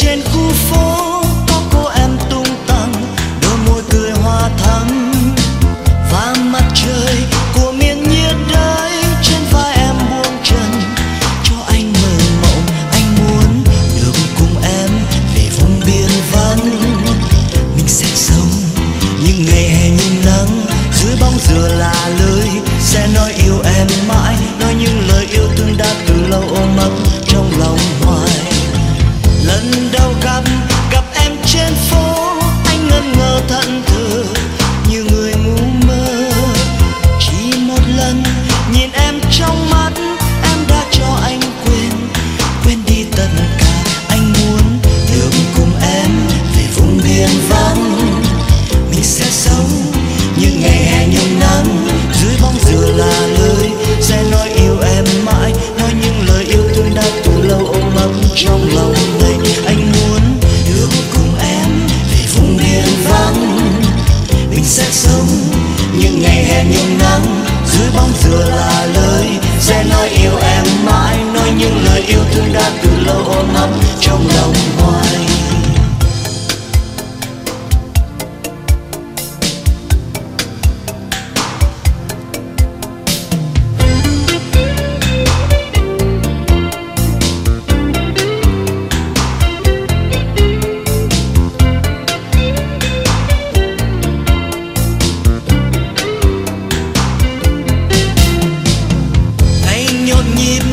trên khu phố. thận thờ như người ngu mơ. Chỉ một lần, nhìn em trong mắt, em đã cho anh quên. Quên đi tất cả, anh muốn được cùng em về vùng biên vắng. Mình sẽ sống như ngày hiền nắng. Dưới bóng dừa là lời, sẽ nói yêu em mãi, nói những lời не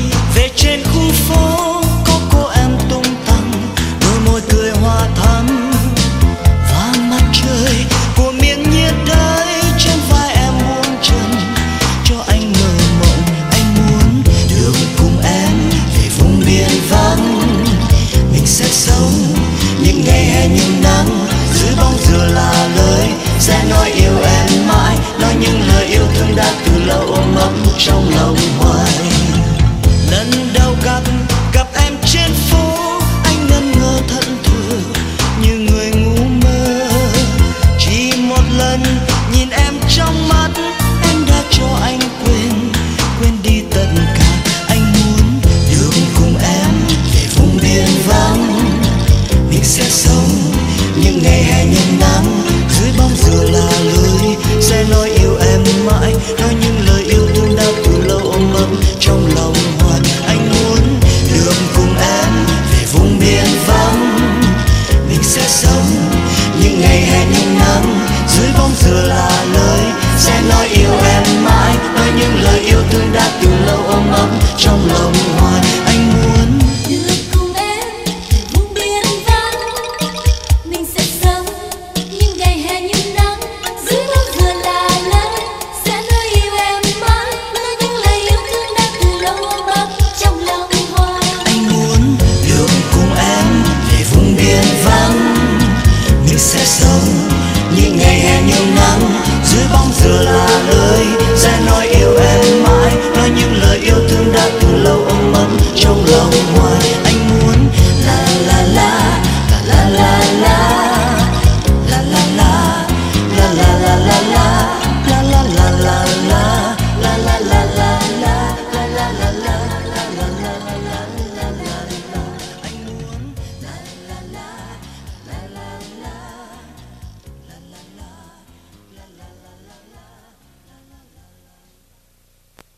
định sẽ sống. Những ngày hè những nắng, dưới bóng dừa là lưới. Sẽ nói yêu em mãi, nói những lời yêu thương đã từ lâu ôm ấp trong lòng hoài. Anh muốn đường cùng em về vùng biên vắng. Mình sẽ sống những ngày hè những nắng, dưới bóng dừa là lưới. Sẽ nói yêu em mãi, nói những lời yêu thương đã từ lâu ôm ấp trong lòng hoài.